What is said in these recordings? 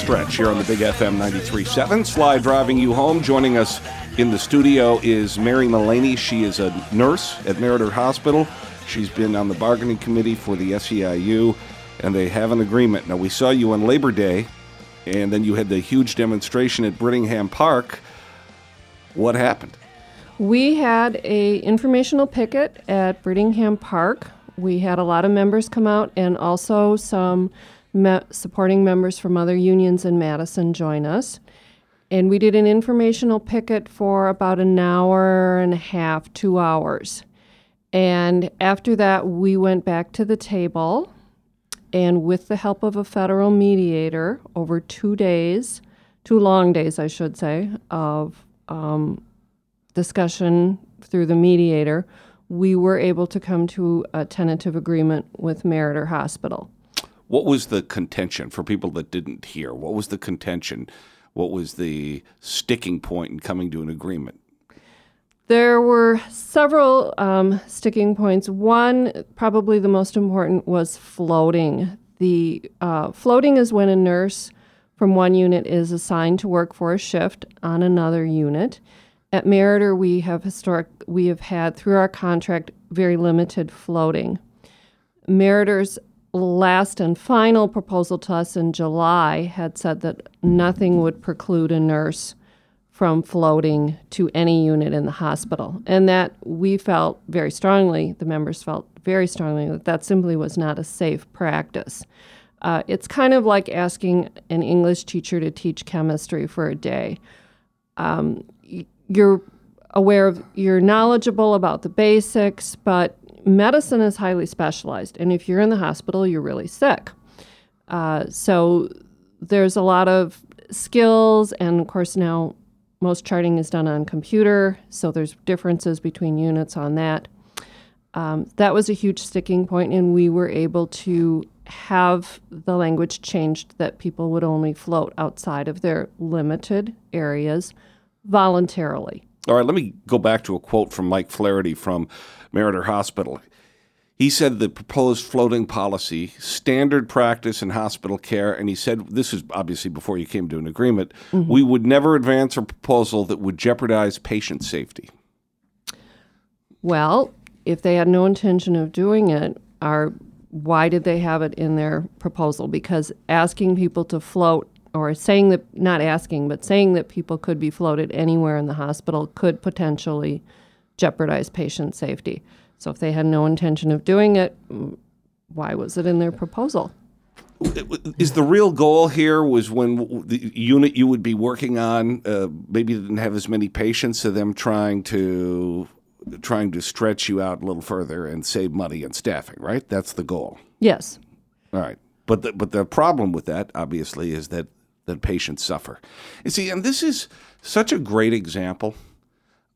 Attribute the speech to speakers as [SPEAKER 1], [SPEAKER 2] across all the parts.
[SPEAKER 1] Stretch here on the Big FM 93.7. Sly driving you home. Joining us in the studio is Mary Mullaney. She is a nurse at Meriter Hospital. She's been on the bargaining committee for the SEIU, and they have an agreement. Now, we saw you on Labor Day, and then you had the huge demonstration at Brittingham Park. What happened?
[SPEAKER 2] We had a informational picket at Brittingham Park. We had a lot of members come out, and also some me- supporting members from other unions in Madison join us. And we did an informational picket for about an hour and a half, two hours. And after that, we went back to the table, and with the help of a federal mediator, over two days, two long days, I should say, of um, discussion through the mediator, we were able to come to a tentative agreement with Meriter Hospital.
[SPEAKER 1] What was the contention for people that didn't hear? What was the contention? What was the sticking point in coming to an agreement?
[SPEAKER 2] There were several um, sticking points. One, probably the most important, was floating. The uh, floating is when a nurse from one unit is assigned to work for a shift on another unit. At Meriter, we have historic we have had through our contract very limited floating. Meriter's last and final proposal to us in July had said that nothing would preclude a nurse from floating to any unit in the hospital. And that we felt very strongly, the members felt very strongly, that that simply was not a safe practice. Uh, it's kind of like asking an English teacher to teach chemistry for a day. Um, you're aware of, you're knowledgeable about the basics, but medicine is highly specialized. And if you're in the hospital, you're really sick. Uh, so there's a lot of skills, and of course, now most charting is done on computer, so there's differences between units on that. Um, that was a huge sticking point, and we were able to have the language changed that people would only float outside of their limited areas voluntarily.
[SPEAKER 1] All right, let me go back to a quote from Mike Flaherty from Meriter Hospital. He said the proposed floating policy, standard practice in hospital care, and he said this is obviously before you came to an agreement, mm-hmm. we would never advance a proposal that would jeopardize patient safety.
[SPEAKER 2] Well, if they had no intention of doing it, why did they have it in their proposal? Because asking people to float or saying that not asking, but saying that people could be floated anywhere in the hospital could potentially jeopardize patient safety. So if they had no intention of doing it, mm, why was it in their proposal?
[SPEAKER 1] Is the real goal here was when the unit you would be working on uh, maybe didn't have as many patients, so them trying to trying to stretch you out a little further and save money and staffing, right? That's the goal.
[SPEAKER 2] Yes.
[SPEAKER 1] All right. But the, but the problem with that, obviously, is that, that patients suffer. You see, and this is such a great example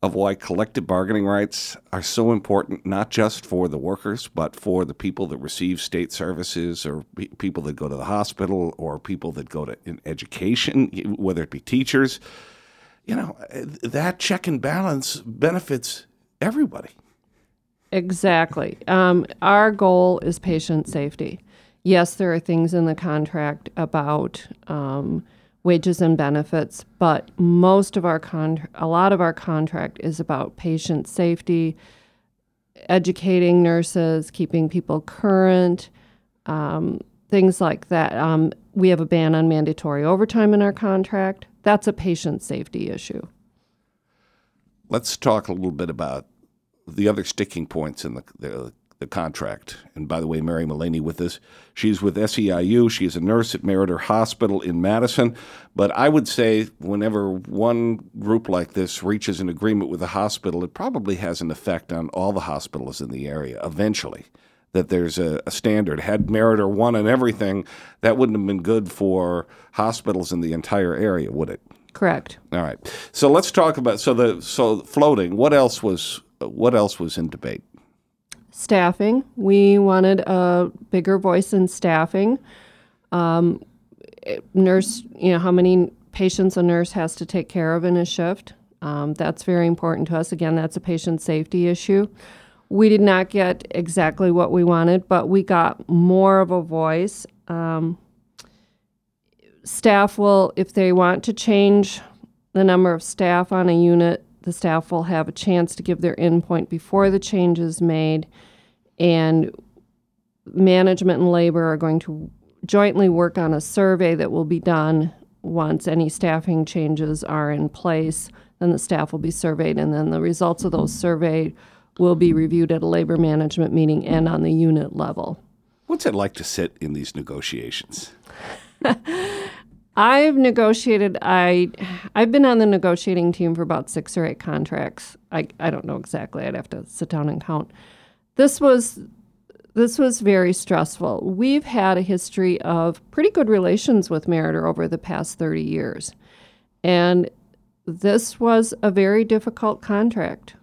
[SPEAKER 1] of why collective bargaining rights are so important, not just for the workers, but for the people that receive state services or pe- people that go to the hospital or people that go to education, whether it be teachers. You know, that check and balance benefits everybody.
[SPEAKER 2] Exactly. Um, our goal is patient safety. Yes, there are things in the contract about um, wages and benefits, but most of our con- a lot of our contract is about patient safety, educating nurses, keeping people current, um, things like that. Um, we have a ban on mandatory overtime in our contract. That's a patient safety issue.
[SPEAKER 1] Let's talk a little bit about the other sticking points in the, the, the contract. And by the way, Mary Mullaney with us. She's with SEIU. She's a nurse at Meriter Hospital in Madison. But I would say whenever one group like this reaches an agreement with a hospital, it probably has an effect on all the hospitals in the area eventually. that there's a, a standard. Had Meriter won and everything, that wouldn't have been good for hospitals in the entire area, would it?
[SPEAKER 2] Correct.
[SPEAKER 1] All right. So let's talk about so the so floating. What else was what else was in debate?
[SPEAKER 2] Staffing. We wanted a bigger voice in staffing. Um, nurse, you know, how many patients a nurse has to take care of in a shift. Um, that's very important to us. Again, that's a patient safety issue. We did not get exactly what we wanted, but we got more of a voice. Um, staff will, if they want to change the number of staff on a unit, the staff will have a chance to give their input before the change is made. And management and labor are going to jointly work on a survey that will be done once any staffing changes are in place. Then the staff will be surveyed, and then the results of those surveyed will be reviewed at a labor management meeting and on the unit level.
[SPEAKER 1] What's it like to sit in these negotiations?
[SPEAKER 2] I've negotiated. I I've been on the negotiating team for about six or eight contracts. I I don't know exactly. I'd have to sit down and count. This was this was very stressful. We've had a history of pretty good relations with Meriter over the past thirty years, and this was a very difficult contract.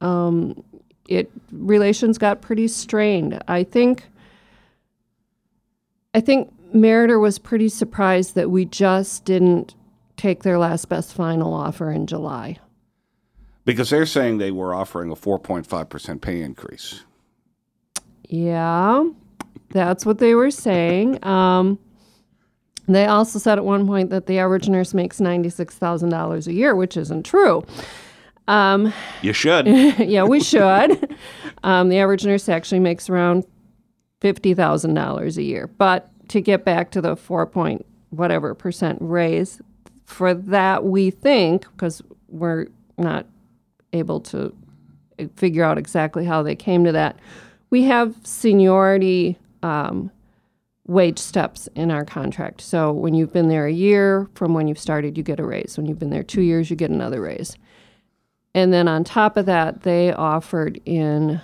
[SPEAKER 2] Um, it relations got pretty strained. I think. I think Meriter was pretty surprised that we just didn't take their last best final offer in July.
[SPEAKER 1] Because they're saying they were offering a 4.5% pay increase.
[SPEAKER 2] Yeah, that's what they were saying. Um, they also said at one point that the average nurse makes $96,000 a year, which isn't true. Um,
[SPEAKER 1] You should.
[SPEAKER 2] yeah, we should. um, the average nurse actually makes around fifty thousand dollars a year. But to get back to the four point whatever percent raise, for that we think because we're not able to figure out exactly how they came to that. We have seniority um, wage steps in our contract. So when you've been there a year from when you've started, you get a raise. When you've been there two years, you get another raise. And then on top of that, they offered in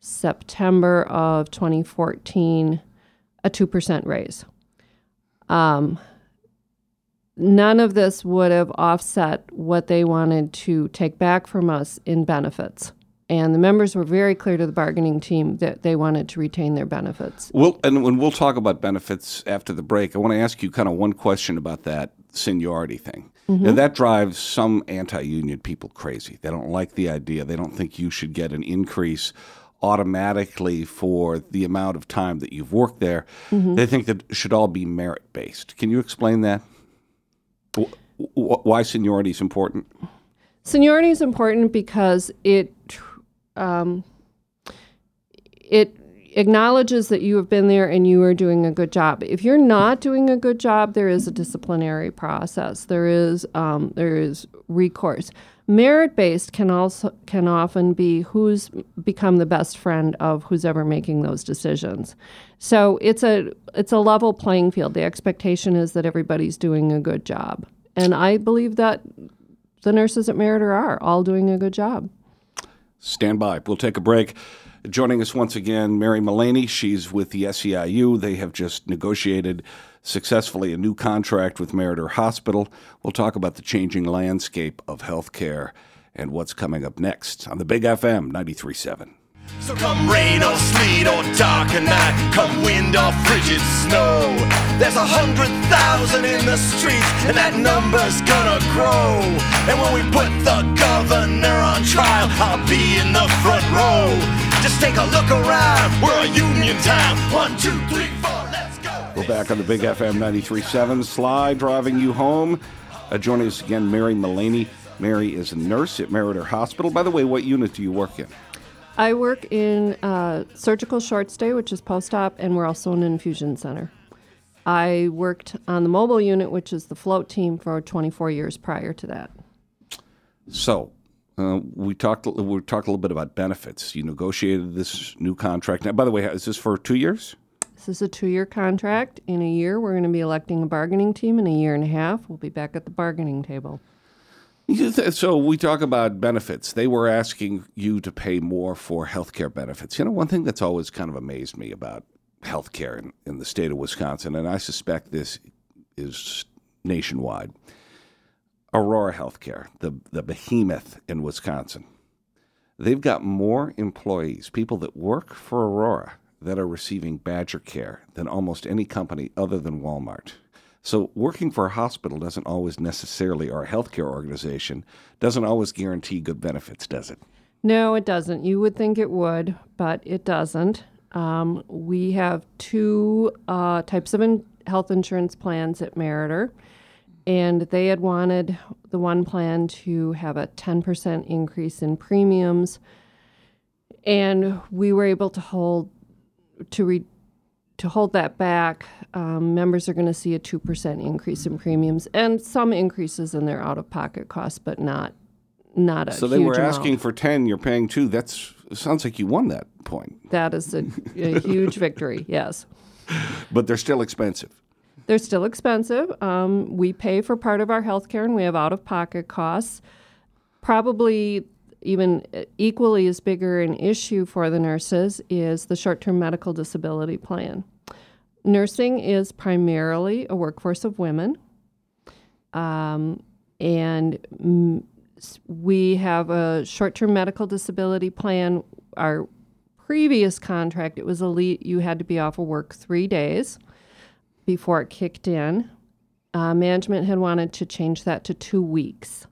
[SPEAKER 2] September of 2014 a 2% raise. Um, none of this would have offset what they wanted to take back from us in benefits. And the members were very clear to the bargaining team that they wanted to retain their benefits.
[SPEAKER 1] We'll, and when we'll talk about benefits after the break, I want to ask you kind of one question about that seniority thing. Now, that drives some anti union people crazy. They don't like the idea. They don't think you should get an increase automatically for the amount of time that you've worked there. They think that it should all be merit based. Can you explain that? Wh- wh- Why seniority is important?
[SPEAKER 2] Seniority is important because it um, it acknowledges that you have been there and you are doing a good job. If you're not doing a good job, there is a disciplinary process. There is um, there is recourse. Merit based can also can often be who's become the best friend of who's ever making those decisions. So it's a it's a level playing field. The expectation is that everybody's doing a good job, and I believe that the nurses at Meriter are all doing a good job.
[SPEAKER 1] Stand by. We'll take a break. Joining us once again, Mary Mullaney. She's with the SEIU. They have just negotiated successfully a new contract with Meriter Hospital. We'll talk about the changing landscape of healthcare and what's coming up next on the Big FM 93.7.
[SPEAKER 3] So come rain or sleet or dark night, come wind or frigid snow. There's a hundred thousand in the streets, and that number's gonna grow. And when we put the governor on trial, I'll be in the front row. Just take a look around, we're a union town. One, two, three, four, let's go.
[SPEAKER 1] We're back on the Big FM 93.7. Sly driving you home. Uh, joining us again, Mary Mullaney. Mary is a nurse at Meriter Hospital. By the way, what unit do you work in?
[SPEAKER 2] I work in uh, surgical short stay, which is post op, and we're also an infusion center. I worked on the mobile unit, which is the float team, for 24 years prior to that.
[SPEAKER 1] So, uh, we talked. We talked a little bit about benefits. You negotiated this new contract. Now, by the way, is this for two years?
[SPEAKER 2] This is a two year contract. In a year, we're going to be electing a bargaining team. In a year and a half, we'll be back at the bargaining table.
[SPEAKER 1] So we talk about benefits. They were asking you to pay more for healthcare benefits. You know, one thing that's always kind of amazed me about healthcare in, in the state of Wisconsin, and I suspect this is nationwide. Aurora Healthcare, the the behemoth in Wisconsin, they've got more employees, people that work for Aurora, that are receiving Badger Care than almost any company other than Walmart. So working for a hospital doesn't always necessarily, or a healthcare organization, doesn't always guarantee good benefits, does it?
[SPEAKER 2] No, it doesn't. You would think it would, but it doesn't. Um, we have two uh, types of in- health insurance plans at Meriter, and they had wanted the one plan to have a 10% increase in premiums, and we were able to hold to re- to hold that back. Um, members are going to see a 2% increase in premiums and some increases in their out-of-pocket costs, but not not a
[SPEAKER 1] So they were
[SPEAKER 2] amount.
[SPEAKER 1] asking for 10, you're paying 2. That's sounds like you won that point.
[SPEAKER 2] That is a, a huge victory, yes.
[SPEAKER 1] But they're still expensive.
[SPEAKER 2] They're still expensive. Um, we pay for part of our health care and we have out of pocket costs. Probably even equally as bigger an issue for the nurses is the short term medical disability plan. Nursing is primarily a workforce of women. Um, and s- we have a short term medical disability plan. Our previous contract, it was elite, you had to be off of work three days before it kicked in. Uh, management had wanted to change that to two weeks.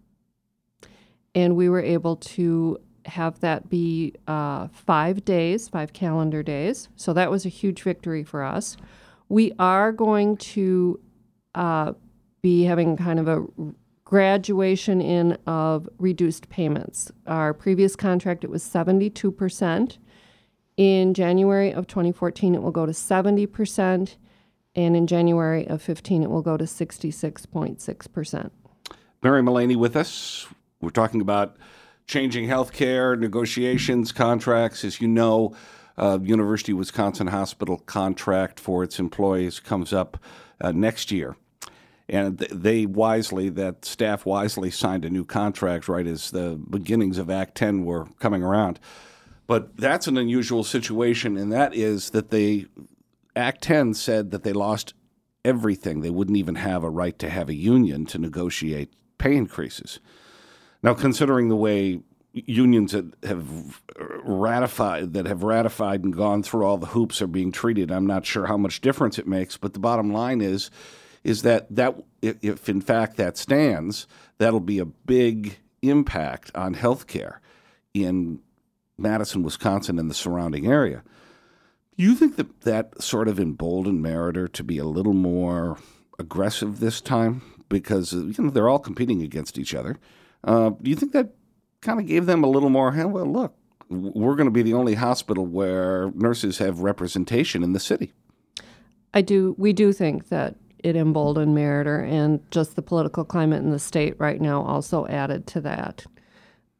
[SPEAKER 2] And we were able to have that be uh, five days, five calendar days. So that was a huge victory for us. We are going to uh, be having kind of a graduation in of reduced payments. Our previous contract, it was 72%. In January of 2014, it will go to 70%. And in January of 15, it will go to 66.6%.
[SPEAKER 1] Mary Mullaney with us. We're talking about changing healthcare, negotiations, contracts. As you know, uh, University of Wisconsin Hospital contract for its employees comes up uh, next year. And they wisely, that staff wisely signed a new contract right as the beginnings of Act 10 were coming around. But that's an unusual situation, and that is that they, Act 10 said that they lost everything. They wouldn't even have a right to have a union to negotiate pay increases. Now, considering the way unions that have ratified that have ratified and gone through all the hoops are being treated, I'm not sure how much difference it makes. But the bottom line is, is that that if in fact that stands, that'll be a big impact on healthcare in Madison, Wisconsin, and the surrounding area. You think that that sort of emboldened Meriter to be a little more aggressive this time? Because uh, you know they're all competing against each other. Uh, do you think that kind of gave them a little more? "Hey, Well, look, we're going to be the only hospital where nurses have representation in the city.
[SPEAKER 2] I do. We do think that it emboldened Meriter, and just the political climate in the state right now also added to that.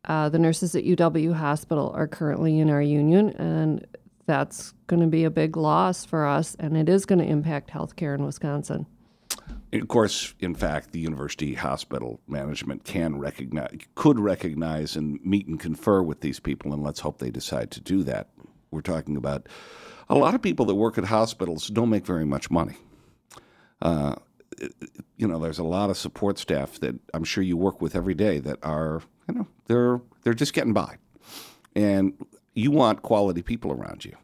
[SPEAKER 2] Uh, the nurses at UW Hospital are currently in our union, and that's going to be a big loss for us, and it is going to impact healthcare in Wisconsin.
[SPEAKER 1] Of course, in fact, the university hospital management can recognize, could recognize, and meet and confer with these people, and let's hope they decide to do that. We're talking about a lot of people that work at hospitals don't make very much money. Uh, you know, there's a lot of support staff that I'm sure you work with every day that are, you know, they're they're just getting by, and you want quality people around you.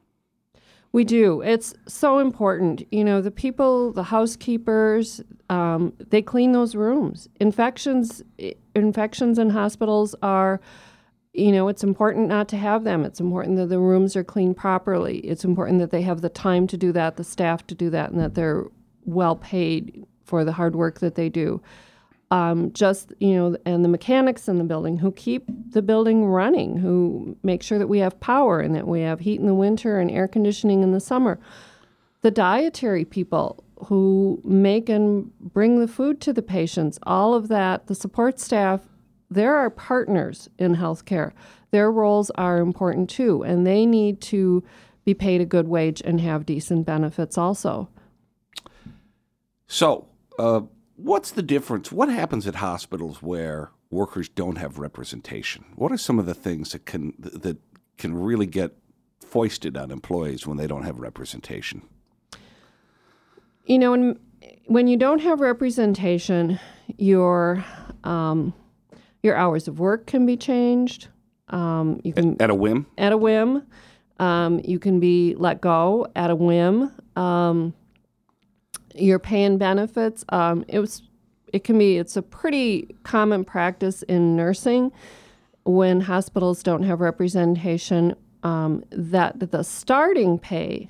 [SPEAKER 2] We do. It's so important. You know, the people, the housekeepers, um, they clean those rooms. Infections, infections in hospitals are, you know, it's important not to have them. It's important that the rooms are cleaned properly. It's important that they have the time to do that, the staff to do that, and that they're well paid for the hard work that they do. Um, just you know, and the mechanics in the building who keep the building running, who make sure that we have power and that we have heat in the winter and air conditioning in the summer. The dietary people who make and bring the food to the patients, all of that, the support staff, there are partners in healthcare. Their roles are important too, and they need to be paid a good wage and have decent benefits also.
[SPEAKER 1] So, uh, what's the difference? What happens at hospitals where workers don't have representation? What are some of the things that can that can really get foisted on employees when they don't have representation?
[SPEAKER 2] You know, when when you don't have representation, your um, your hours of work can be changed. Um, you can
[SPEAKER 1] At a whim?
[SPEAKER 2] at a whim. Um, you can be let go at a whim. Um, your pay and benefits. Um, it was. It can be. It's a pretty common practice in nursing when hospitals don't have representation. Um, that the starting pay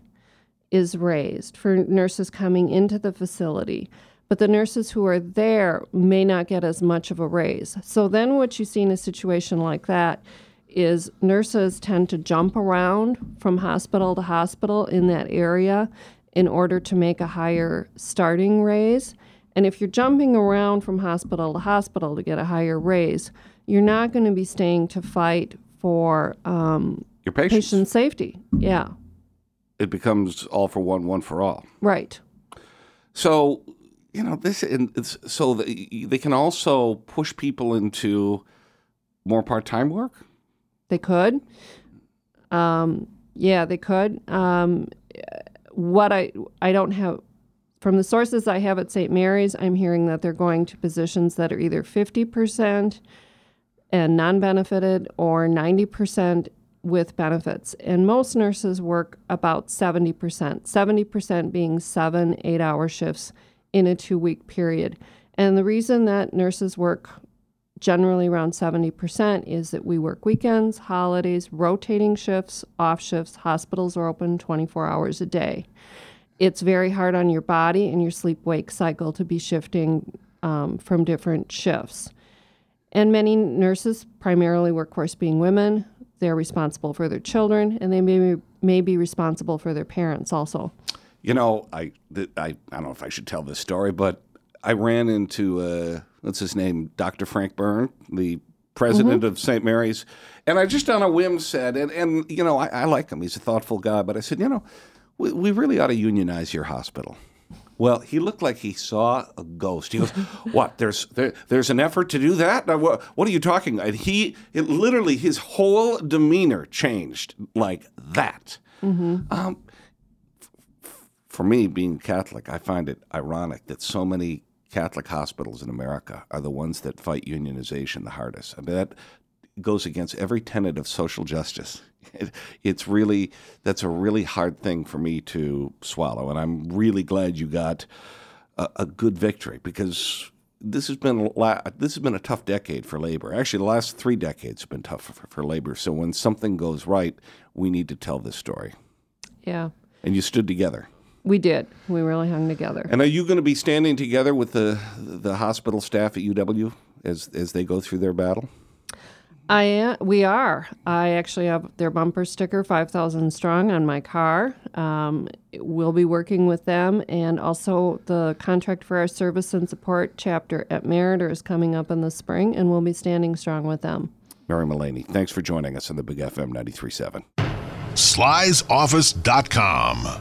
[SPEAKER 2] is raised for nurses coming into the facility, but the nurses who are there may not get as much of a raise. So then, what you see in a situation like that is nurses tend to jump around from hospital to hospital in that area in order to make a higher starting raise. And if you're jumping around from hospital to hospital to get a higher raise, you're not going to be staying to fight for um,
[SPEAKER 1] Your patients.
[SPEAKER 2] patient safety. Yeah,
[SPEAKER 1] It becomes all for one, one for all.
[SPEAKER 2] right.
[SPEAKER 1] So, you know, this and it's, so the, they can also push people into more part-time work.
[SPEAKER 2] They could. Um, yeah, they could. Um, what I I don't have from the sources I have at St. Mary's, I'm hearing that they're going to positions that are either 50% and non-benefited or 90% with benefits. And most nurses work about 70%, 70% being seven, eight hour shifts in a two week period. And the reason that nurses work generally around 70% is that we work weekends, holidays, rotating shifts, off shifts. Hospitals are open 24 hours a day. It's very hard on your body and your sleep wake cycle to be shifting um, from different shifts. And many nurses, primarily workforce being women, they're responsible for their children and they may be, may be responsible for their parents also.
[SPEAKER 1] You know, I, th- I, I don't know if I should tell this story, but I ran into, uh, what's his name, Dr. Frank Byrne, the president of St. Mary's. And I just on a whim said, and, and you know, I, I like him. He's a thoughtful guy. But I said, you know, we, we really ought to unionize your hospital. Well, he looked like he saw a ghost. He goes, "What? There's there, there's an effort to do that? Now, what, what are you talking?" And he it literally his whole demeanor changed like that. Um, for me, being Catholic, I find it ironic that so many Catholic hospitals in America are the ones that fight unionization the hardest. I mean, that goes against every tenet of social justice. It, it's really that's a really hard thing for me to swallow, and I'm really glad you got a, a good victory because this has been a la- this has been a tough decade for labor. Actually, the last three decades have been tough for, for labor. So when something goes right, we need to tell this story,
[SPEAKER 2] Yeah,
[SPEAKER 1] and you stood together.
[SPEAKER 2] We did. We really hung together.
[SPEAKER 1] And are you going to be standing together with the the hospital staff at UW as as they go through their battle?
[SPEAKER 2] I am, we are. I actually have their bumper sticker, 5,000 strong, on my car. Um, we'll be working with them. And also, the contract for our service and support chapter at Meriter is coming up in the spring, and we'll be standing strong with them.
[SPEAKER 1] Mary Mullaney, thanks for joining us on the Big FM 93.7.
[SPEAKER 4] slysoffice.com.